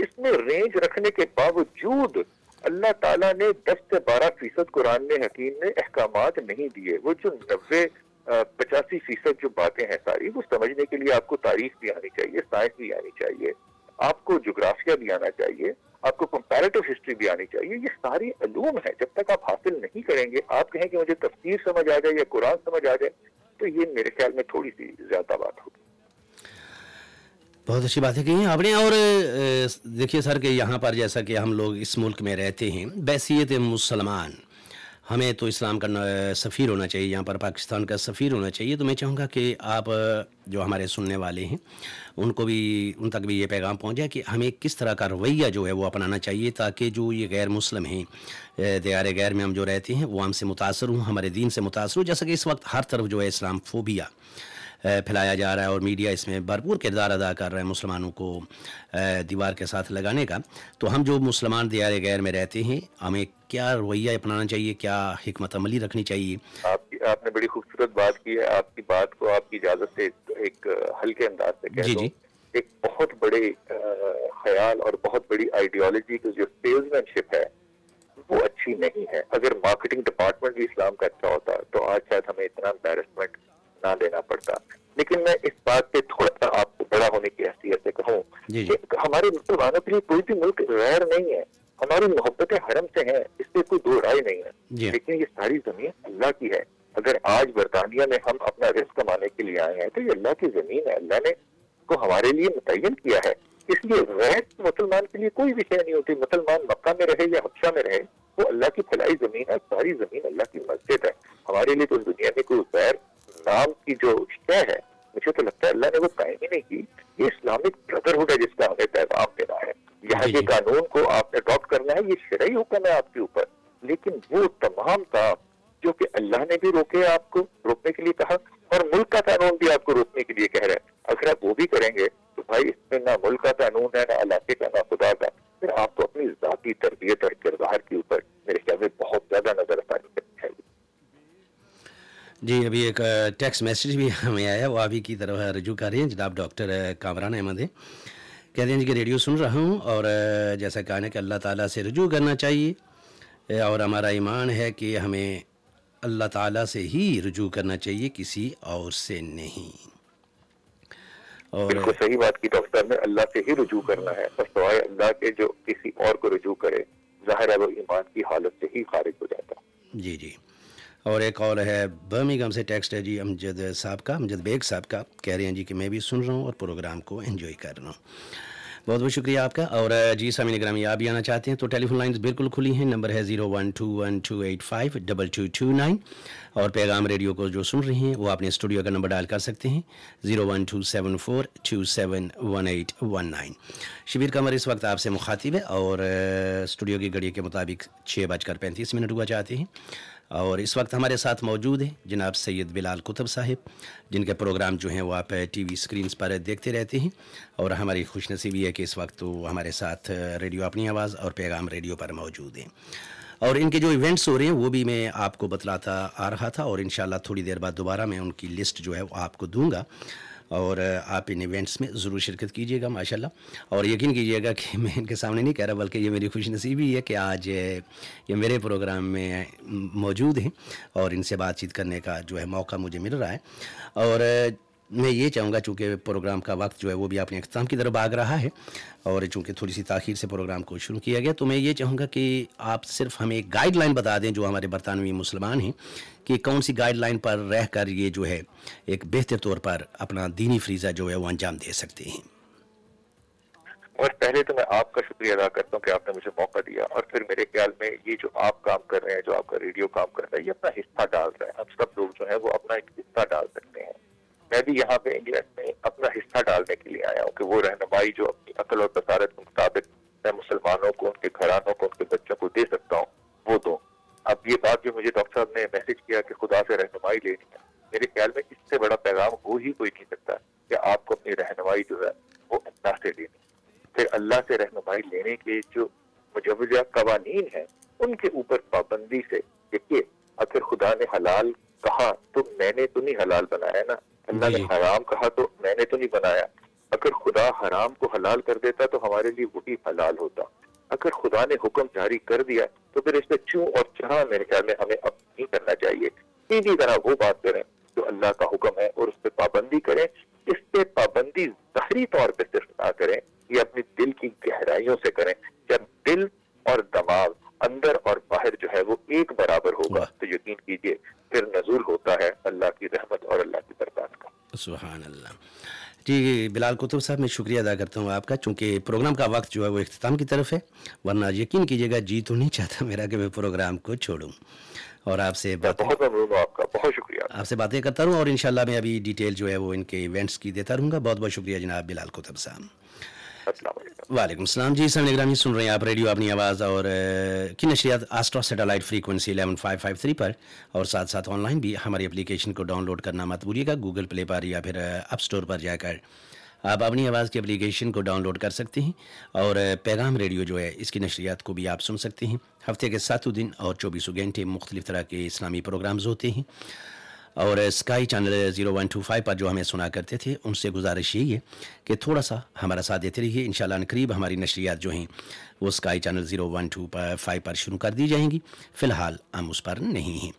اس میں رینج رکھنے کے باوجود اللہ تعالیٰ نے دس سے بارہ فیصد قرآن حکیم نے احکامات نہیں دیے۔ وہ جو نوے پچاسی فیصد جو باتیں ہیں ساری، وہ سمجھنے کے لیے آپ کو تاریخ بھی آنی چاہیے، سائنس بھی آنی چاہیے، آپ کو جغرافیہ بھی آنا چاہیے، آپ کو کمپیریٹو ہسٹری بھی آنی چاہیے، یہ ساری علوم ہیں۔ جب تک آپ حاصل نہیں کریں گے، آپ کہیں کہ مجھے تفسیر سمجھ آ جائے یا قرآن سمجھ آ جائے، تو یہ میرے خیال میں تھوڑی سی زیادہ بات ہوگی۔ بہت اچھی باتیں کہیں ہیں آپ نے۔ اور دیکھیے سر کہ یہاں پر جیسا کہ ہم لوگ اس ملک میں رہتے ہیں بیسیت مسلمان۔ ہمیں تو اسلام کا سفیر ہونا چاہیے، یہاں پر پاکستان کا سفیر ہونا چاہیے، تو میں چاہوں گا کہ آپ جو ہمارے سننے والے ہیں، ان کو بھی ان تک بھی یہ پیغام پہنچ جائے کہ ہمیں کس طرح کا رویہ جو ہے وہ اپنانا چاہیے، تاکہ جو یہ غیر مسلم ہیں دیار غیر میں ہم جو رہتے ہیں، وہ ہم سے متاثر ہوں، ہمارے دین سے متاثر ہوں، جیسا کہ اس وقت ہر طرف جو ہے اسلام فوبیا۔ پھیلایا جا رہا ہے اور میڈیا اس میں بھرپور کردار ادا کر رہا ہے مسلمانوں کو دیوار کے ساتھ لگانے کا۔ تو ہم جو مسلمان دیار غیر میں رہتے ہیں ہمیں کیا رویہ اپنانا چاہیے؟ کیا حکمت عملی رکھنی چاہیے؟ آپ کی آپ نے بڑی خوبصورت بات کی ہے۔ آپ کی بات کو آپ کی اجازت سے ایک ہلکے انداز سے کہہ جی، دوں جی۔ ایک بہت بڑے خیال اور بہت بڑی آئیڈیالوجی کی جو سیلز مین شپ ہے وہ اچھی نہیں ہے۔ اگر مارکیٹنگ ڈپارٹمنٹ بھی اسلام کا اچھا ہوتا تو آج شاید ہمیں اتنا امبیرسمنٹ نہ لینا پڑتا۔ لیکن میں اس بات پہ تھوڑا سا آپ کو بڑا ہونے کی حیثیت سے کہوں جی،, جی کہ ہمارے مسلمانوں کے لیے کوئی بھی ملک غیر نہیں ہے۔ ہماری محبت حرم سے ہیں اس پہ کوئی دو رائے نہیں ہے۔ جی۔ لیکن یہ ساری زمین اللہ کی ہے۔ اگر آج برطانیہ میں ہم اپنا رزق کمانے کے لیے آئے ہیں تو یہ اللہ کی زمین ہے۔ اللہ نے کو ہمارے لیے متعین کیا ہے۔ اس لیے غیر مسلمان کے لیے کوئی بھی شے نہیں ہوتی۔ مسلمان مکہ میں رہے یا حبشہ میں رہے وہ اللہ کی فلائی زمین ہے ساری زمین اللہ کی مسجد ہے۔ ہمارے لیے تو دنیا میں کوئی غیر اسلام کی جو شہ ہے مجھے تو لگتا ہے اللہ نے وہ قائم ہی نہیں کی یہ اسلامک بردرہڈ ہے جس کا ہمیں پیغام دینا ہے۔ یہاں جی، یہ جی۔ قانون کو آپ نے اڈاپٹ کرنا ہے یہ شرعی حکم ہے آپ کے اوپر۔ لیکن وہ تمام کام جو کہ اللہ نے بھی روکے آپ کو روکنے کے لیے کہا اور ملک کا قانون بھی آپ کو روکنے کے لیے کہہ رہا ہے۔ اگر آپ وہ بھی کریں گے تو بھائی اس میں نہ ملک کا قانون ہے نہ علاقے کا نہ خدا کا۔ پھر آپ کو اپنی ذاتی تربیت اور کردار کے اوپر میرے خیال میں بہت زیادہ نظر ثانی کرنی چاہیے جی ابھی ایک ٹیکس میسج بھی ہمیں آیا ہے وہ ابھی کی طرف رجوع کر رہے ہیں جناب ڈاکٹر کامران احمد ہیں۔ کہتے ہیں جی کہ ریڈیو سن رہا ہوں اور جیسا کہا ہے کہ اللہ تعالیٰ سے رجوع کرنا چاہیے۔ اور ہمارا ایمان ہے کہ ہمیں اللہ تعالیٰ سے ہی رجوع کرنا چاہیے کسی اور سے نہیں۔ اور صحیح بات کی ڈاکٹر نے اللہ سے ہی رجوع کرنا ہے۔ بس دعائے اللہ کے جو کسی اور کو رجوع کرے ظاہر ہے وہ ایمان کی حالت سے ہی خارج ہو جاتا جی جی۔ اور ایک اور ہے برمنگم سے ٹیکسٹ ہے جی امجد صاحب کا، امجد بیگ صاحب کا۔ کہہ رہے ہیں جی کہ میں بھی سن رہا ہوں اور پروگرام کو انجوائے کر رہا ہوں۔ بہت بہت شکریہ آپ کا۔ اور جی سامع نگرامی آپ بھی آنا چاہتے ہیں تو ٹیلی فون لائنز بالکل کھلی ہیں۔ نمبر ہے zero one two one two eight five double two two nine. اور پیغام ریڈیو کو جو سن رہے ہیں، وہ اپنے اسٹوڈیو کا نمبر ڈائل کر سکتے ہیں۔ Zero one two seven four two seven one eight one nine. Shabbir Qamar اس وقت آپ سے مخاطب ہے اور اسٹوڈیو کی گھڑی کے مطابق چھ بج کر پینتیس منٹ ہوا چاہتے ہیں۔ اور اس وقت ہمارے ساتھ موجود ہیں جناب سید بلال کتب صاحب، جن کے پروگرام جو ہیں وہ آپ ٹی وی سکرینز پر دیکھتے رہتے ہیں، اور ہماری خوش نصیبی ہے کہ اس وقت وہ ہمارے ساتھ ریڈیو اپنی آواز اور پیغام ریڈیو پر موجود ہیں۔ اور ان کے جو ایونٹس ہو رہے ہیں وہ بھی میں آپ کو بتلاتا آ رہا تھا، اور انشاءاللہ تھوڑی دیر بعد دوبارہ میں ان کی لسٹ جو ہے وہ آپ کو دوں گا۔ اور آپ ان ایونٹس میں ضرور شرکت کیجیے گا ماشاء اللہ اور یقین کیجیے گا کہ میں ان کے سامنے نہیں کہہ رہا، بلکہ یہ میری خوش نصیبی ہے کہ آج یہ میرے پروگرام میں موجود ہیں اور ان سے بات چیت کرنے کا جو ہے موقع مجھے مل رہا ہے۔ اور میں یہ چاہوں گا چونکہ پروگرام کا وقت جو ہے وہ بھی اپنے اختتام کی طرف بھاگ رہا ہے اور چونکہ تھوڑی سی تاخیر سے پروگرام کو شروع کیا گیا تو میں یہ چاہوں گا کہ آپ صرف ہمیں ایک گائیڈ لائن بتا دیں جو ہمارے برطانوی مسلمان ہیں کہ کون سی گائیڈ لائن پر رہ کر یہ جو ہے ایک بہتر طور پر اپنا دینی فریضہ جو ہے وہ انجام دے سکتے ہیں۔ اور پہلے تو میں آپ کا شکریہ ادا کرتا ہوں کہ آپ نے مجھے موقع دیا اور پھر میرے خیال میں یہ جو آپ کام کر رہے ہیں، جو آپ کا ریڈیو کام کر رہا ہے، یہ اپنا حصہ ڈال رہا ہے۔ ہم سب لوگ جو ہیں وہ اپنا ایک حصہ ڈال سکتے ہیں۔ میں بھی یہاں پہ انگلینڈ میں اپنا حصہ ڈالنے کے لیے آیا ہوں کہ وہ رہنمائی جو اپنی عقل اور بصارت کے مطابق میں مسلمانوں کو، ان کے گھرانوں کو، ان کے بچوں کو دے سکتا ہوں، وہ دو۔ اب یہ بات جو مجھے ڈاکٹر صاحب نے میسج کیا کہ خدا سے رہنمائی لینی ہے، میرے خیال میں اس سے بڑا پیغام ہو ہی کوئی نہیں سکتا کہ آپ کو اپنی رہنمائی جو ہے وہ اللہ سے لینی پھر اللہ سے رہنمائی لینے کے جو مجوزہ قوانین ہیں، ان کے اوپر پابندی سے دیکھیے، اگر خدا نے حلال کہا تو میں نے تو نہیں حلال بنایا نا۔ اللہ نے جی۔ حرام کہا تو میں نے تو نہیں بنایا۔ اگر خدا حرام کو حلال کر دیتا تو ہمارے لیے وہی حلال ہوتا۔ اگر خدا نے حکم جاری کر دیا تو پھر اس میں چوں اور چہاں میرے خیال میں ہمیں اب نہیں کرنا چاہیے۔ اسی طرح وہ بات کریں جو اللہ کا حکم ہے اور اس پہ پابندی کریں۔ اس پہ پابندی ظاہری طور پہ صرف نہ کریں یہ اپنے دل کی گہرائیوں سے کریں۔ جب دل اور دماغ اندر اور باہر جو ہے وہ ایک برابر جی بلال قطب صاحب میں شکریہ ادا کرتا ہوں آپ کا چونکہ پروگرام کا وقت جو ہے وہ اختتام کی طرف ہے ورنہ یقین کیجیے گا جی تو نہیں چاہتا میرا کہ میں پروگرام کو چھوڑوں۔ اور آپ سے بات بہت بہت شکریہ۔ آپ سے باتیں کرتا رہوں اور انشاءاللہ میں ابھی ڈیٹیل جو ہے وہ ان کے ایونٹس کی دیتا رہوں گا۔ بہت بہت شکریہ جناب بلال قطب صاحب۔ وعلیکم السلام جی سر گرامی سن رہے ہیں آپ ریڈیو اپنی آواز اور کی نشریات آسٹرا سیٹلائٹ فریکوینسی 11553 پر اور ساتھ ساتھ آن لائن بھی ہماری اپلیکیشن کو ڈاؤن لوڈ کرنا مت بھولیے گا، گوگل پلے پر یا پھر اپ سٹور پر جا کر آپ اپنی آواز کی اپلیکیشن کو ڈاؤن لوڈ کر سکتے ہیں اور پیغام ریڈیو جو ہے، اس کی نشریات کو بھی آپ سن سکتے ہیں۔ ہفتے کے ساتوں دن اور چوبیسوں گھنٹے مختلف طرح کے اسلامی پروگرامز ہوتے ہیں۔ اور sky channel zero one two five پر جو ہمیں سنا کرتے تھے، ان سے گزارش یہی ہے کہ تھوڑا سا ہمارا ساتھ دیتے رہیے۔ انشاءاللہ اللہ قریب ہماری نشریات جو ہیں، وہ sky channel zero one two five پر شروع کر دی جائیں گی۔ فی الحال ہم اس پر نہیں ہیں۔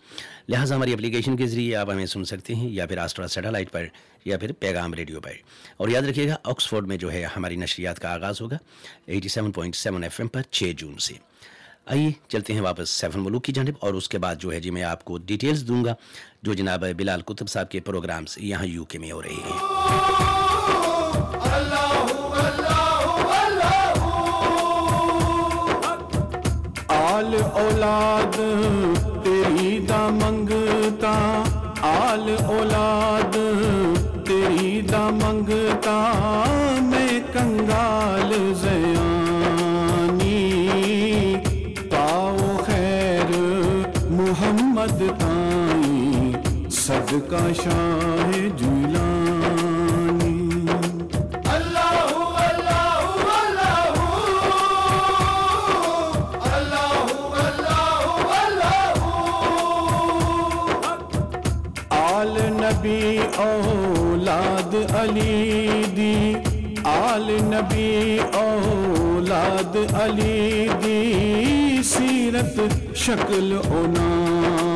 لہٰذا ہماری اپلیکیشن کے ذریعے آپ ہمیں سن سکتے ہیں یا پھر آسٹرا سیٹلائٹ پر یا پھر پیغام ریڈیو پر۔ اور یاد رکھیے گا آکسفورڈ میں جو ہے ہماری نشریات کا آغاز ہوگا eighty seven point seven FM M پر چھ جون سے۔ آئیے چلتے ہیں واپس سیفن ملوک کی جانب اور اس کے بعد جو ہے جی میں آپ کو ڈیٹیلز دوں گا۔ جو جناب بلال کتب صاحب کے پروگرامز یہاں یو کے میں ہو رہے ہیں۔ آل اولاد تیری دا منگتا، آل اولاد جد کا شاہ جولانی نبی اولاد علی دی۔ آل نبی اولاد علی دی۔ سیرت شکل اونا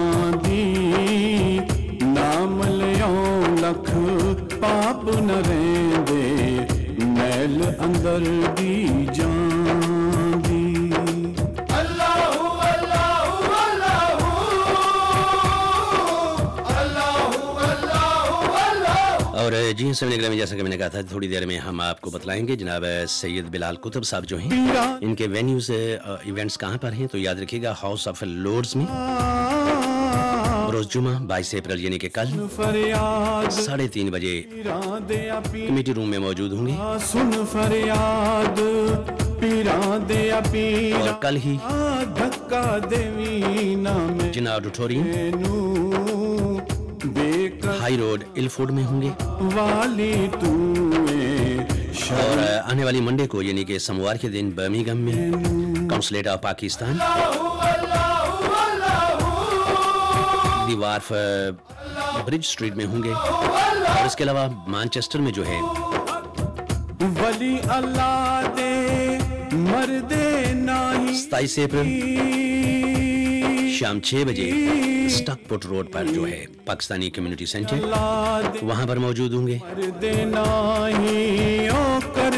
ہاتھ پاپ نہ ਰਹਿੰਦੇ میل اندر دی جان دی اور جی ہاں سمجھ میں جیسا کہ میں نے کہا تھا تھوڑی دیر میں ہم آپ کو بتلائیں گے جناب سید بلال کتب صاحب جو ہیں ان کے وینیوز ایونٹس uh, کہاں پر ہیں؟ تو یاد رکھیے گا ہاؤس آف لورڈز میں۔ روز جمعہ بائیس اپریل یعنی کہ کل ساڑھے تین بجے کمیٹی روم میں موجود ہوں گے۔ اور کل ہی جنا آڈیٹوریم ہائی روڈ الفوڈ میں ہوں گے۔ اور آنے والی منڈے کو یعنی کہ سموار کے دن برمیگم میں کونسلیٹ آف پاکستان۔ ہی وارف برج سٹریٹ میں ہوں گے۔ اور اس کے علاوہ مانچسٹر میں جو ہے۔ ولی اللہ دے مردے ستائیس اپریل۔ شام چھ بجے۔ سٹک پٹ روڈ پر جو ہے پاکستانی کمیونٹی سینٹر۔ وہاں پر موجود ہوں گے۔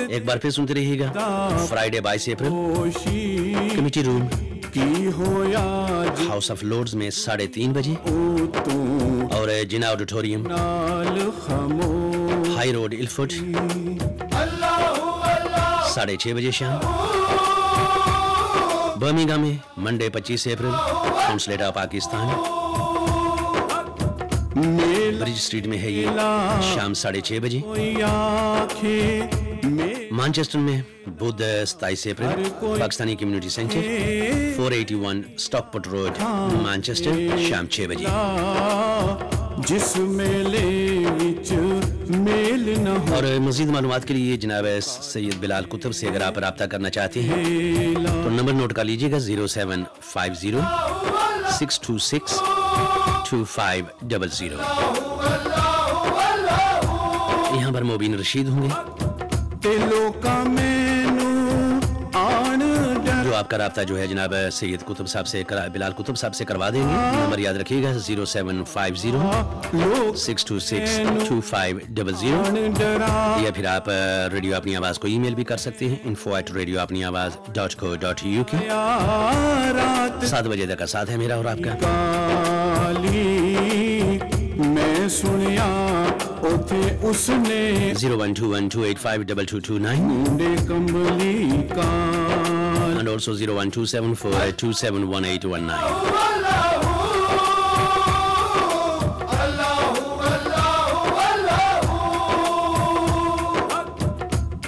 ایک بار پھر سنتے رہیے گا۔ فرائیڈے بائیس April. Committee room. House of Lords میں ساڑھے تین بجے۔ اور جنا آڈیٹوریم ہائی روڈ الفٹ ساڑھے چھ بجے شام۔ برمیگا میں منڈے پچیس April consulate of Pakistan Bridge Street میں ہے یہ۔ شام ساڑھے چھ بجے۔ مانچسٹر میں بدھ ستائیس April Pakistani community centre four eighty one Stockport Road Manchester شام چھ بجے۔ جس میلے میل نہ اور مزید معلومات کے لیے جناب سید بلال کتب سے اگر آپ رابطہ کرنا چاہتے ہیں تو نمبر نوٹ کر لیجیے گا zero seven five zero six two six two five double zero. یہاں پر مبین رشید ہوں گے۔ جو آپ کا رابطہ جو ہے جناب سید کتب صاحب سے بلال کتب صاحب سے کروا دیں گے۔ نمبر یاد رکھیے گا zero seven five zero six two six two five double zero. یا پھر آپ ریڈیو اپنی آواز کو ای میل بھی کر سکتے ہیں انفو ایٹ ریڈیو اپنی آواز ڈاٹ کو ڈاٹ یو کے۔ سات بجے تک کا ساتھ ہے میرا اور آپ کا۔ میں سنیا۔ اوتھے اس نے۔ 01212852229 کمبلی کا۔ Two seven four two seven one eight one nine.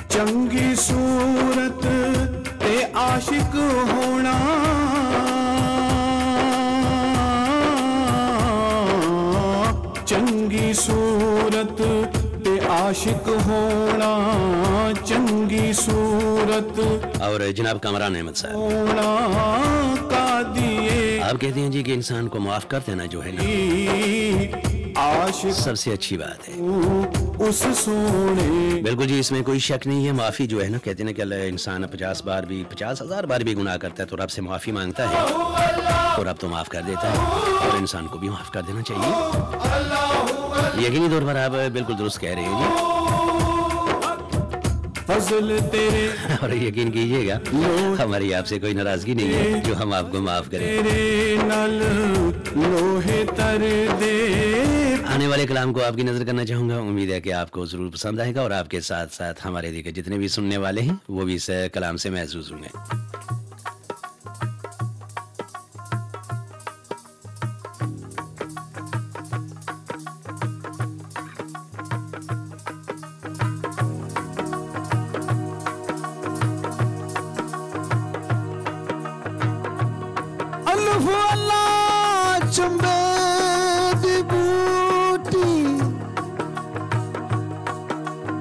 چنگی صورت تے عاشق ہونا۔ چنگی صورت صورت تے عاشق ہونا چنگی صورت اور جناب کامران احمد صاحب۔ ہونا کا دیے۔ آپ کہتے ہیں جی کہ انسان کو معاف کر دینا جو ہے نا۔ عاشق سب سے اچھی بات ہے۔ اس سونے۔ بالکل جی اس میں کوئی شک نہیں ہے معافی جو ہے نا کہتے ہیں کہ اللہ انسان پچاس بار بھی پچاس ہزار بار بھی گناہ کرتا ہے تو رب سے معافی مانگتا ہے۔ تو رب تو معاف کر دیتا ہے اور انسان کو بھی معاف کر دینا چاہیے۔ یقینی طور پر آپ بالکل درست کہہ رہے ہیں جی۔ فضل تیرے اور یقین کیجیے گا ہماری آپ سے کوئی ناراضگی نہیں ہے جو ہم آپ کو معاف کریں۔ آنے والے کلام کو آپ کی نظر کرنا چاہوں گا۔ امید ہے کہ آپ کو ضرور پسند آئے گا اور آپ کے ساتھ ساتھ ہمارے دیگر جتنے بھی سننے والے ہیں وہ بھی اس کلام سے محسوس ہوں گے۔